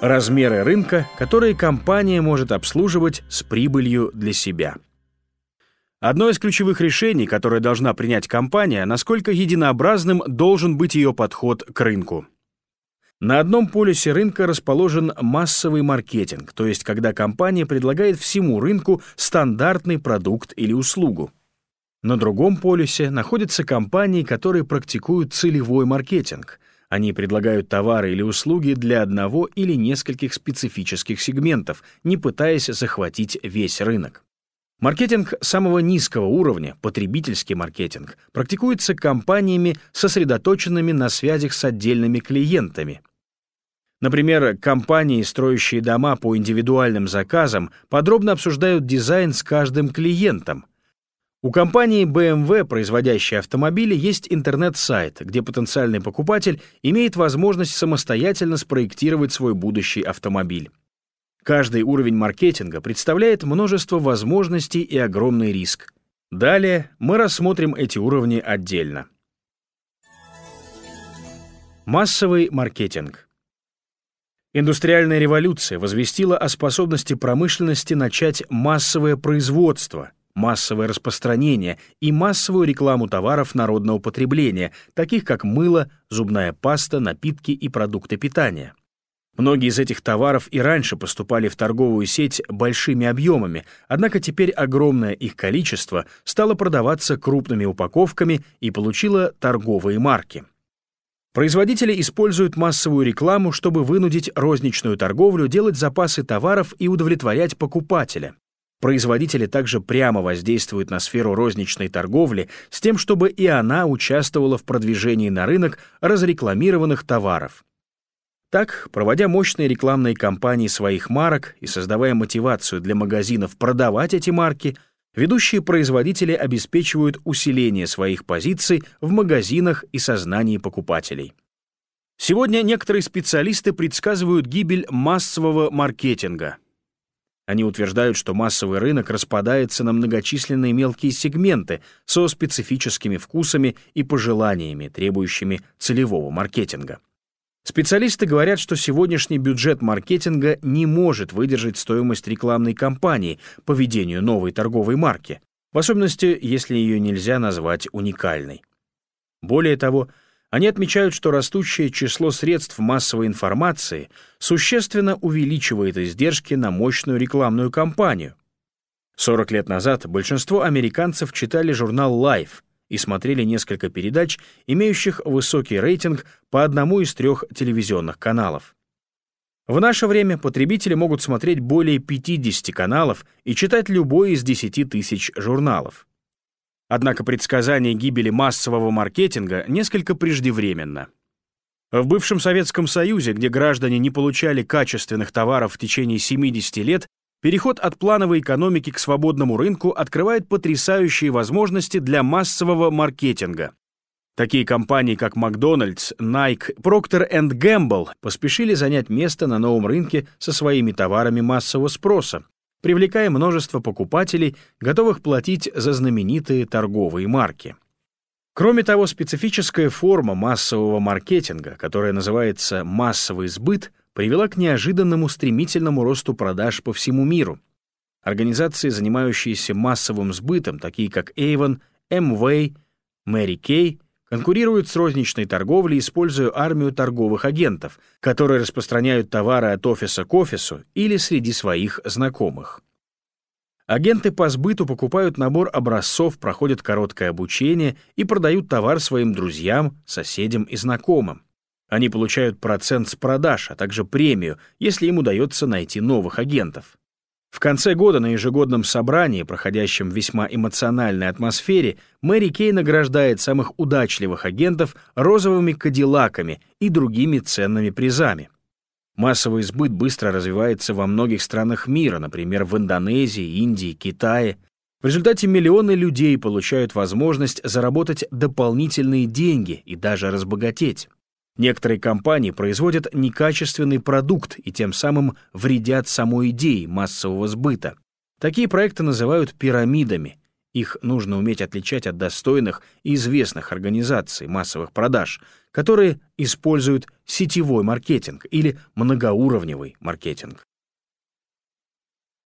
Размеры рынка, которые компания может обслуживать с прибылью для себя. Одно из ключевых решений, которое должна принять компания, насколько единообразным должен быть ее подход к рынку. На одном полюсе рынка расположен массовый маркетинг, то есть когда компания предлагает всему рынку стандартный продукт или услугу. На другом полюсе находятся компании, которые практикуют целевой маркетинг — они предлагают товары или услуги для одного или нескольких специфических сегментов, не пытаясь захватить весь рынок. Маркетинг самого низкого уровня, потребительский маркетинг, практикуется компаниями, сосредоточенными на связях с отдельными клиентами. Например, компании, строящие дома по индивидуальным заказам, подробно обсуждают дизайн с каждым клиентом, у компании BMW, производящей автомобили, есть интернет-сайт, где потенциальный покупатель имеет возможность самостоятельно спроектировать свой будущий автомобиль. Каждый уровень маркетинга представляет множество возможностей и огромный риск. Далее мы рассмотрим эти уровни отдельно. Массовый маркетинг. Индустриальная революция возвестила о способности промышленности начать массовое производство — массовое распространение и массовую рекламу товаров народного потребления, таких как мыло, зубная паста, напитки и продукты питания. Многие из этих товаров и раньше поступали в торговую сеть большими объемами, однако теперь огромное их количество стало продаваться крупными упаковками и получило торговые марки. Производители используют массовую рекламу, чтобы вынудить розничную торговлю делать запасы товаров и удовлетворять покупателя. Производители также прямо воздействуют на сферу розничной торговли с тем, чтобы и она участвовала в продвижении на рынок разрекламированных товаров. Так, проводя мощные рекламные кампании своих марок и создавая мотивацию для магазинов продавать эти марки, ведущие производители обеспечивают усиление своих позиций в магазинах и сознании покупателей. Сегодня некоторые специалисты предсказывают гибель массового маркетинга — они утверждают, что массовый рынок распадается на многочисленные мелкие сегменты со специфическими вкусами и пожеланиями, требующими целевого маркетинга. Специалисты говорят, что сегодняшний бюджет маркетинга не может выдержать стоимость рекламной кампании по ведению новой торговой марки, в особенности, если ее нельзя назвать уникальной. Более того, они отмечают, что растущее число средств массовой информации существенно увеличивает издержки на мощную рекламную кампанию. 40 лет назад большинство американцев читали журнал Life и смотрели несколько передач, имеющих высокий рейтинг по одному из трех телевизионных каналов. В наше время потребители могут смотреть более 50 каналов и читать любой из 10 тысяч журналов. Однако предсказание гибели массового маркетинга несколько преждевременно. В бывшем Советском Союзе, где граждане не получали качественных товаров в течение 70 лет, переход от плановой экономики к свободному рынку открывает потрясающие возможности для массового маркетинга. Такие компании, как Макдональдс, Nike, Procter Gamble поспешили занять место на новом рынке со своими товарами массового спроса, привлекая множество покупателей, готовых платить за знаменитые торговые марки. Кроме того, специфическая форма массового маркетинга, которая называется массовый сбыт, привела к неожиданному стремительному росту продаж по всему миру. Организации, занимающиеся массовым сбытом, такие как Avon, Amway, Mary Kay, конкурируют с розничной торговлей, используя армию торговых агентов, которые распространяют товары от офиса к офису или среди своих знакомых. Агенты по сбыту покупают набор образцов, проходят короткое обучение и продают товар своим друзьям, соседям и знакомым. Они получают процент с продаж, а также премию, если им удается найти новых агентов. В конце года на ежегодном собрании, проходящем в весьма эмоциональной атмосфере, Мэри Кей награждает самых удачливых агентов розовыми кадиллаками и другими ценными призами. Массовый сбыт быстро развивается во многих странах мира, например, в Индонезии, Индии, Китае. В результате миллионы людей получают возможность заработать дополнительные деньги и даже разбогатеть. Некоторые компании производят некачественный продукт и тем самым вредят самой идее массового сбыта. Такие проекты называют пирамидами, Их нужно уметь отличать от достойных и известных организаций массовых продаж, которые используют сетевой маркетинг или многоуровневый маркетинг.